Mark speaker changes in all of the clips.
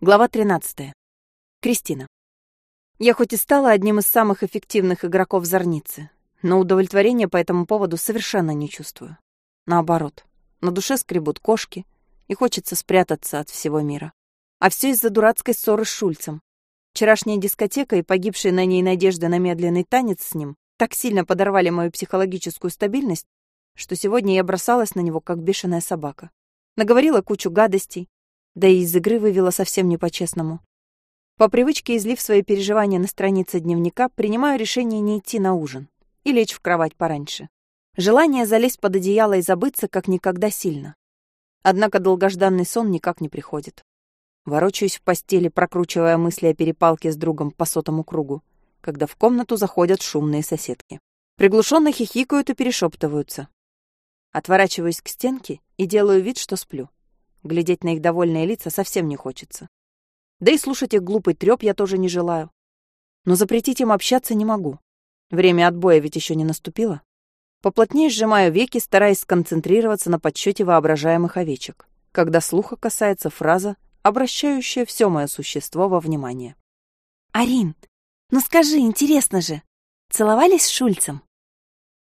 Speaker 1: Глава 13. Кристина. Я хоть и стала одним из самых эффективных игроков Зорницы, но удовлетворения по этому поводу совершенно не чувствую. Наоборот, на душе скребут кошки, и хочется спрятаться от всего мира. А все из-за дурацкой ссоры с Шульцем. Вчерашняя дискотека и погибшая на ней надежда на медленный танец с ним так сильно подорвали мою психологическую стабильность, что сегодня я бросалась на него, как бешеная собака. Наговорила кучу гадостей, да и из игры вывела совсем не по-честному. По привычке, излив свои переживания на странице дневника, принимаю решение не идти на ужин и лечь в кровать пораньше. Желание залезть под одеяло и забыться как никогда сильно. Однако долгожданный сон никак не приходит. Ворочаюсь в постели, прокручивая мысли о перепалке с другом по сотому кругу, когда в комнату заходят шумные соседки. Приглушенно хихикают и перешептываются. Отворачиваюсь к стенке и делаю вид, что сплю. Глядеть на их довольные лица совсем не хочется. Да и слушать их глупый трёп я тоже не желаю. Но запретить им общаться не могу. Время отбоя ведь еще не наступило. Поплотнее сжимаю веки, стараясь сконцентрироваться на подсчете воображаемых овечек, когда слуха касается фраза, обращающая все мое существо во внимание.
Speaker 2: «Арин, ну скажи, интересно же, целовались с Шульцем?»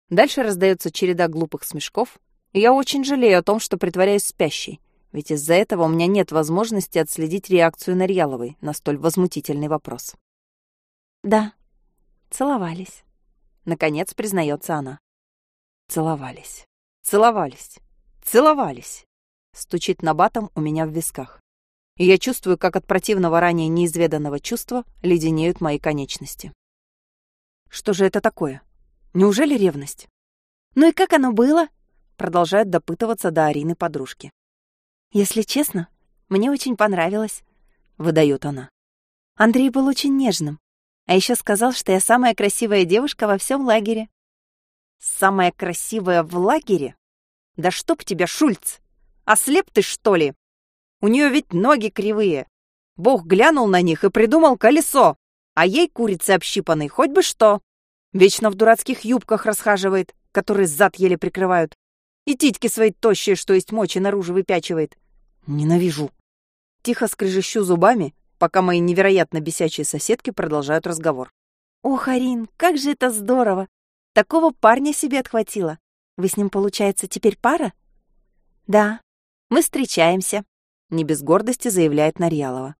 Speaker 1: Дальше раздается череда глупых смешков, и я очень жалею о том, что притворяюсь спящей, ведь из-за этого у меня нет возможности отследить реакцию Нарьяловой на столь возмутительный вопрос.
Speaker 2: «Да, целовались», —
Speaker 1: наконец признается она. Целовались, целовались, целовались. Стучит набатом у меня в висках. И я чувствую, как от противного ранее неизведанного чувства леденеют мои конечности. Что же это такое? Неужели ревность?
Speaker 2: Ну и как оно было?
Speaker 1: Продолжает допытываться до Арины подружки.
Speaker 2: «Если честно, мне очень понравилось», —
Speaker 1: выдает она.
Speaker 2: Андрей был очень нежным, а еще сказал, что я самая красивая девушка во всем лагере.
Speaker 1: «Самая красивая в лагере? Да чтоб тебя, Шульц! Ослеп ты, что ли? У нее ведь ноги кривые. Бог глянул на них и придумал колесо, а ей курицы общипанной хоть бы что. Вечно в дурацких юбках расхаживает, которые зад еле прикрывают. И титьки свои тощие, что есть мочи, наружу выпячивает. Ненавижу. Тихо скрежещу зубами, пока мои невероятно бесячие соседки продолжают разговор.
Speaker 2: «Ох, Арин, как же это здорово! Такого парня себе отхватила. Вы с ним, получается, теперь пара?» «Да, мы встречаемся», — не без гордости заявляет Нарьялова.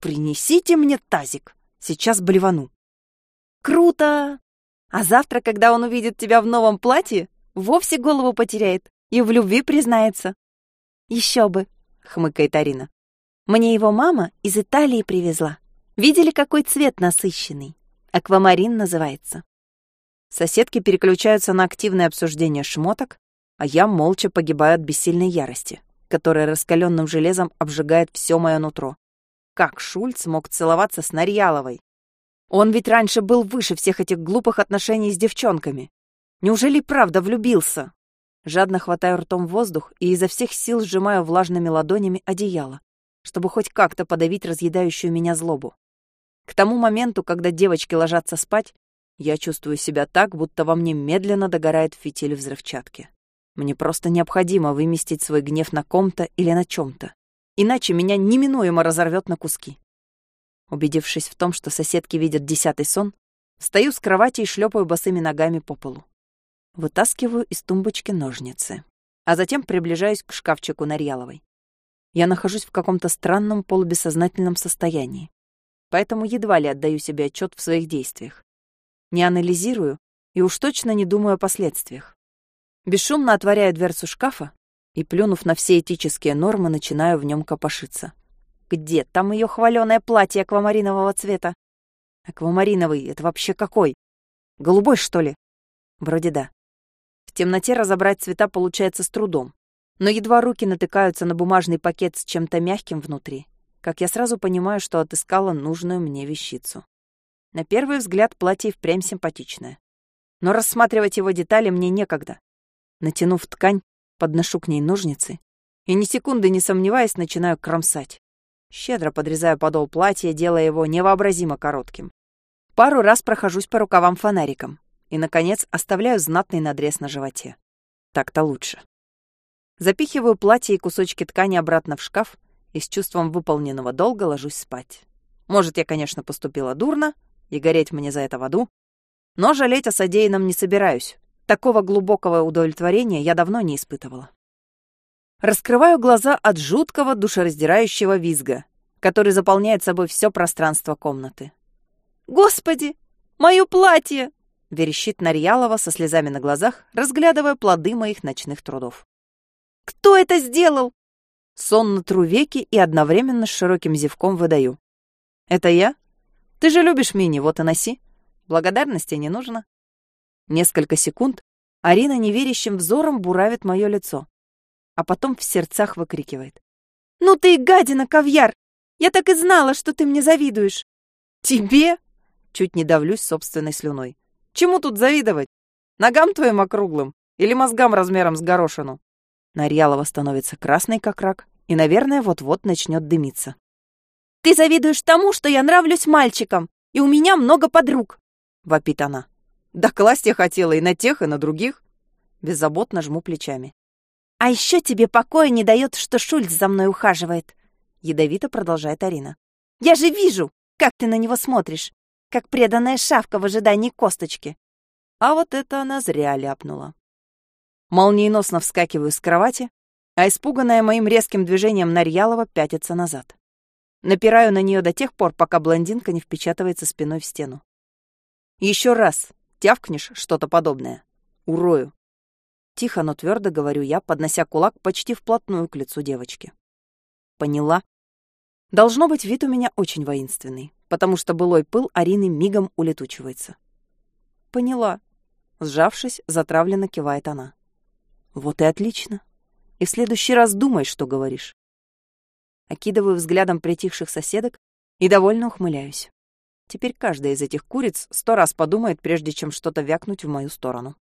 Speaker 1: «Принесите мне тазик, сейчас блевану».
Speaker 2: «Круто! А завтра, когда он увидит тебя в новом платье, вовсе голову потеряет и в любви признается». «Еще бы!» Хмыкает Арина. Мне его мама из Италии привезла. Видели, какой цвет насыщенный? Аквамарин называется.
Speaker 1: Соседки переключаются на активное обсуждение шмоток, а я молча погибаю от бессильной ярости, которая раскаленным железом обжигает все мое нутро. Как Шульц мог целоваться с Нарьяловой? Он ведь раньше был выше всех этих глупых отношений с девчонками. Неужели правда влюбился? Жадно хватаю ртом воздух и изо всех сил сжимаю влажными ладонями одеяло, чтобы хоть как-то подавить разъедающую меня злобу. К тому моменту, когда девочки ложатся спать, я чувствую себя так, будто во мне медленно догорает фитиль взрывчатки. Мне просто необходимо выместить свой гнев на ком-то или на чем-то. Иначе меня неминуемо разорвет на куски. Убедившись в том, что соседки видят десятый сон, встаю с кровати и шлепаю босыми ногами по полу. Вытаскиваю из тумбочки ножницы, а затем приближаюсь к шкафчику Нарьяловой. Я нахожусь в каком-то странном полубессознательном состоянии, поэтому едва ли отдаю себе отчет в своих действиях. Не анализирую и уж точно не думаю о последствиях. Бесшумно отворяю дверцу шкафа и, плюнув на все этические нормы, начинаю в нем копошиться. Где там ее хваленое платье аквамаринового цвета? Аквамариновый — это вообще какой? Голубой, что ли? Вроде да. В темноте разобрать цвета получается с трудом. Но едва руки натыкаются на бумажный пакет с чем-то мягким внутри, как я сразу понимаю, что отыскала нужную мне вещицу. На первый взгляд платье впрямь симпатичное. Но рассматривать его детали мне некогда. Натянув ткань, подношу к ней ножницы и ни секунды не сомневаясь начинаю кромсать. Щедро подрезаю подол платья, делая его невообразимо коротким. Пару раз прохожусь по рукавам фонариком, и, наконец, оставляю знатный надрез на животе. Так-то лучше. Запихиваю платье и кусочки ткани обратно в шкаф и с чувством выполненного долга ложусь спать. Может, я, конечно, поступила дурно, и гореть мне за это в аду, но жалеть о содеянном не собираюсь. Такого глубокого удовлетворения я давно не испытывала. Раскрываю глаза от жуткого душераздирающего визга, который заполняет собой все пространство комнаты.
Speaker 2: «Господи, мое платье!»
Speaker 1: — верещит Нарьялова со слезами на глазах, разглядывая плоды моих ночных трудов.
Speaker 2: «Кто это сделал?»
Speaker 1: Сонно тру веки и одновременно с широким зевком выдаю. «Это я? Ты же любишь мини, вот и носи. Благодарности не нужно». Несколько секунд Арина неверящим взором буравит мое лицо, а потом в сердцах выкрикивает.
Speaker 2: «Ну ты и гадина, ковьяр! Я так и знала, что ты мне завидуешь!»
Speaker 1: «Тебе?» Чуть не давлюсь собственной слюной. «Чему тут завидовать? Ногам твоим округлым? Или мозгам размером с горошину?» Нарьялова становится красной, как рак, и, наверное, вот-вот начнет дымиться.
Speaker 2: «Ты завидуешь тому, что я нравлюсь мальчикам, и у меня много подруг!»
Speaker 1: — вопит она. «Да класть я хотела и на тех, и на других!» Беззаботно жму плечами.
Speaker 2: «А еще тебе покоя не дает, что Шульц за мной ухаживает!» Ядовито продолжает Арина. «Я же вижу, как ты на него смотришь, как преданная шавка в ожидании косточки!»
Speaker 1: А вот это она зря ляпнула. Молниеносно вскакиваю с кровати, а испуганная моим резким движением Нарьялова пятится назад. Напираю на нее до тех пор, пока блондинка не впечатывается спиной в стену. Еще раз тявкнешь что-то подобное. Урою. Тихо, но твердо говорю я, поднося кулак почти вплотную к лицу девочки. Поняла. Должно быть, вид у меня очень воинственный, потому что былой пыл Арины мигом улетучивается. Поняла. Сжавшись, затравленно кивает она. Вот и отлично. И в следующий раз думай, что говоришь. Окидываю взглядом притихших соседок и довольно ухмыляюсь. Теперь каждая из этих куриц сто раз подумает, прежде чем что-то вякнуть в мою сторону.